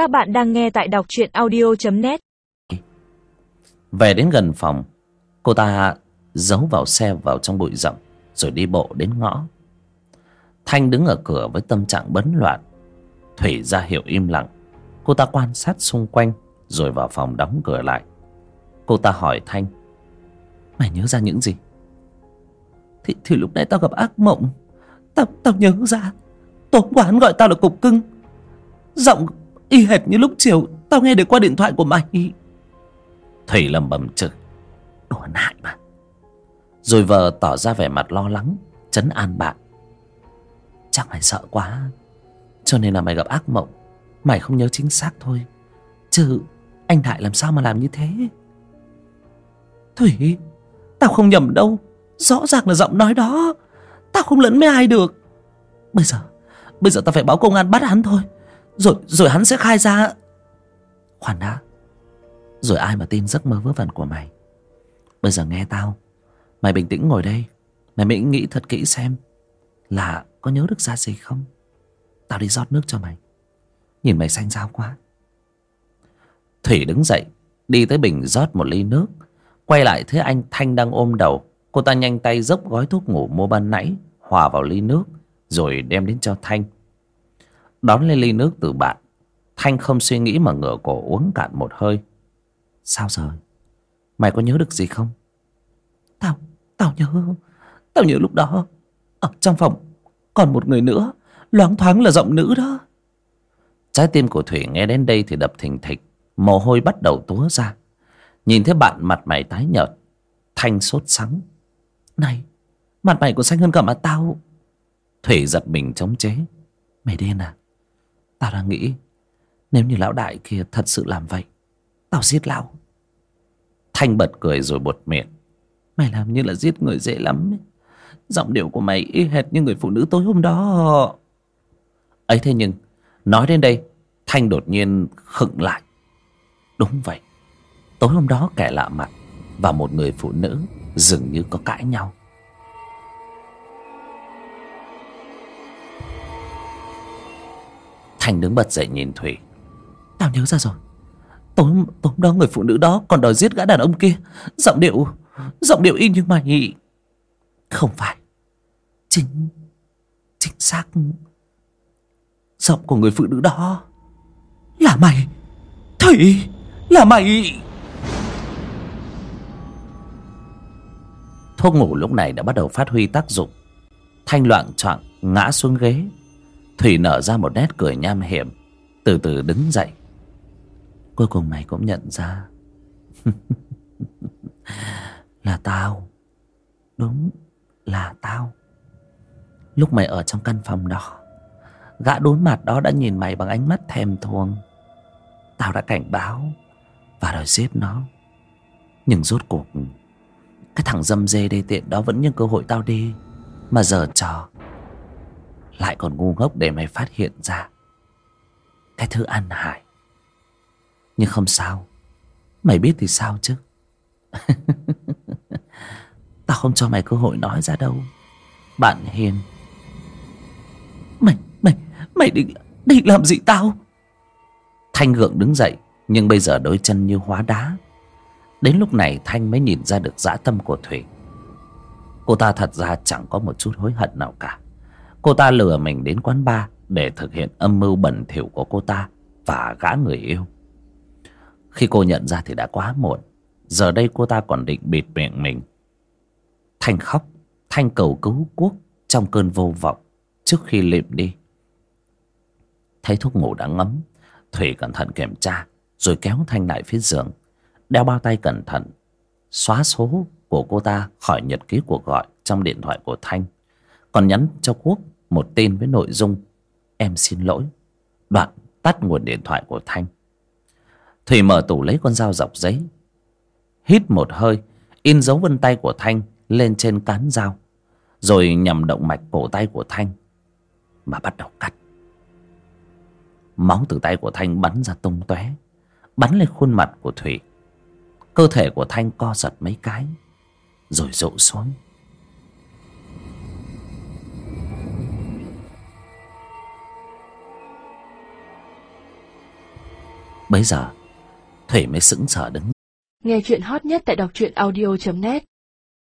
Các bạn đang nghe tại đọc truyện audio.net Về đến gần phòng Cô ta giấu vào xe vào trong bụi rậm Rồi đi bộ đến ngõ. Thanh đứng ở cửa với tâm trạng bấn loạn Thủy ra hiệu im lặng. Cô ta quan sát xung quanh Rồi vào phòng đóng cửa lại. Cô ta hỏi Thanh Mày nhớ ra những gì? Thì, thì lúc nãy tao gặp ác mộng. Tao, tao nhớ ra Tối qua hắn gọi tao là cục cưng. Giọng y hệt như lúc chiều Tao nghe được qua điện thoại của mày. Thủy lầm bầm chửi. Đùa nại mà. Rồi vợ tỏ ra vẻ mặt lo lắng Chấn an bạn. Chắc mày sợ quá Cho nên là mày gặp ác mộng. Mày không nhớ chính xác thôi. Chứ anh Đại làm sao mà làm như thế? Thủy Tao không nhầm đâu. Rõ ràng là giọng nói đó. Tao không lẫn với ai được. Bây giờ Bây giờ tao phải báo công an bắt hắn thôi rồi rồi hắn sẽ khai ra. Khoan đã. Rồi ai mà tin giấc mơ vớ vẩn của mày? Bây giờ nghe tao. Mày bình tĩnh ngồi đây. Mày mới nghĩ thật kỹ xem Là có nhớ được ra gì không? Tao đi rót nước cho mày. Nhìn mày xanh xao quá. Thủy đứng dậy, Đi tới bình rót một ly nước. Quay lại thấy anh Thanh đang ôm đầu. Cô ta nhanh tay dốc gói thuốc ngủ mua ban nãy, Hòa vào ly nước, Rồi đem đến cho Thanh. Đón lên ly nước từ bạn. Thanh không suy nghĩ mà ngửa cổ uống cạn một hơi. Sao rồi? Mày có nhớ được gì không? Tao, tao nhớ. Tao nhớ lúc đó Ở trong phòng còn một người nữa. Loáng thoáng là giọng nữ đó. Trái tim của Thủy nghe đến đây thì đập thình thịch. Mồ hôi bắt đầu túa ra. Nhìn thấy bạn mặt mày tái nhợt. Thanh sốt sắng. Này Mặt mày còn xanh hơn cả mặt tao. Thủy giật mình chống chế. Mày điên à Tao đang nghĩ, Nếu như lão đại kia thật sự làm vậy, Tao giết lão. Thanh bật cười rồi bột miệng. Mày làm như là giết người dễ lắm ấy. Giọng điệu của mày y hệt như người phụ nữ tối hôm đó. Ấy thế nhưng, Nói đến đây, Thanh đột nhiên khựng lại. Đúng vậy, Tối hôm đó kẻ lạ mặt Và một người phụ nữ Dường như có cãi nhau. Thanh đứng bật dậy nhìn Thủy. Tao nhớ ra rồi. Tối, tối đó người phụ nữ đó còn đòi giết gã đàn ông kia. Giọng điệu Giọng điệu y như mày Không phải. Chính Chính xác. Giọng của người phụ nữ đó Là mày. Thủy Là mày. Thuốc ngủ lúc này đã bắt đầu phát huy tác dụng. Thanh loạn choạng ngã xuống ghế Thủy nở ra một nét cười nham hiểm. Từ từ đứng dậy. Cuối cùng mày cũng nhận ra. Là tao. Đúng là tao. Lúc mày ở trong căn phòng đó, Gã đốn mặt đó đã nhìn mày bằng ánh mắt thèm thuồng. Tao đã cảnh báo Và đòi giết nó. Nhưng rốt cuộc, Cái thằng dâm dê đê tiện đó vẫn nhân cơ hội tao đi Mà giờ trò. Lại còn ngu ngốc để mày phát hiện ra. Cái thứ ăn hại. Nhưng không sao. Mày biết thì sao chứ? Tao không cho mày cơ hội nói ra đâu. Bạn Hiền. Mày, mày, mày định, định làm gì tao? Thanh gượng đứng dậy Nhưng bây giờ đôi chân như hóa đá. Đến lúc này Thanh mới nhìn ra được dã tâm của Thủy. Cô ta thật ra chẳng có một chút hối hận nào cả. Cô ta lừa mình đến quán bar Để thực hiện âm mưu bẩn thỉu của cô ta Và gã người yêu. Khi cô nhận ra thì đã quá muộn. Giờ đây cô ta còn định bịt miệng mình. Thanh khóc, Thanh cầu cứu quốc Trong cơn vô vọng Trước khi lịm đi. Thấy thuốc ngủ đã ngấm, Thủy cẩn thận kiểm tra Rồi kéo Thanh lại phía giường, Đeo bao tay cẩn thận, Xóa số của cô ta khỏi nhật ký cuộc gọi Trong điện thoại của Thanh, Còn nhắn cho Quốc một tin với nội dung, Em xin lỗi. Đoạn tắt nguồn điện thoại của Thanh. Thủy mở tủ lấy con dao dọc giấy. Hít một hơi, In dấu vân tay của Thanh Lên trên cán dao, Rồi nhằm động mạch cổ tay của Thanh Mà bắt đầu cắt. Máu từ tay của Thanh bắn ra tung tóe, Bắn lên khuôn mặt của Thủy. Cơ thể của Thanh co giật mấy cái, Rồi rộ xuống. Bấy giờ, thủy mới sững sờ đứng. Nghe chuyện hot nhất tại đọc truyện audio.net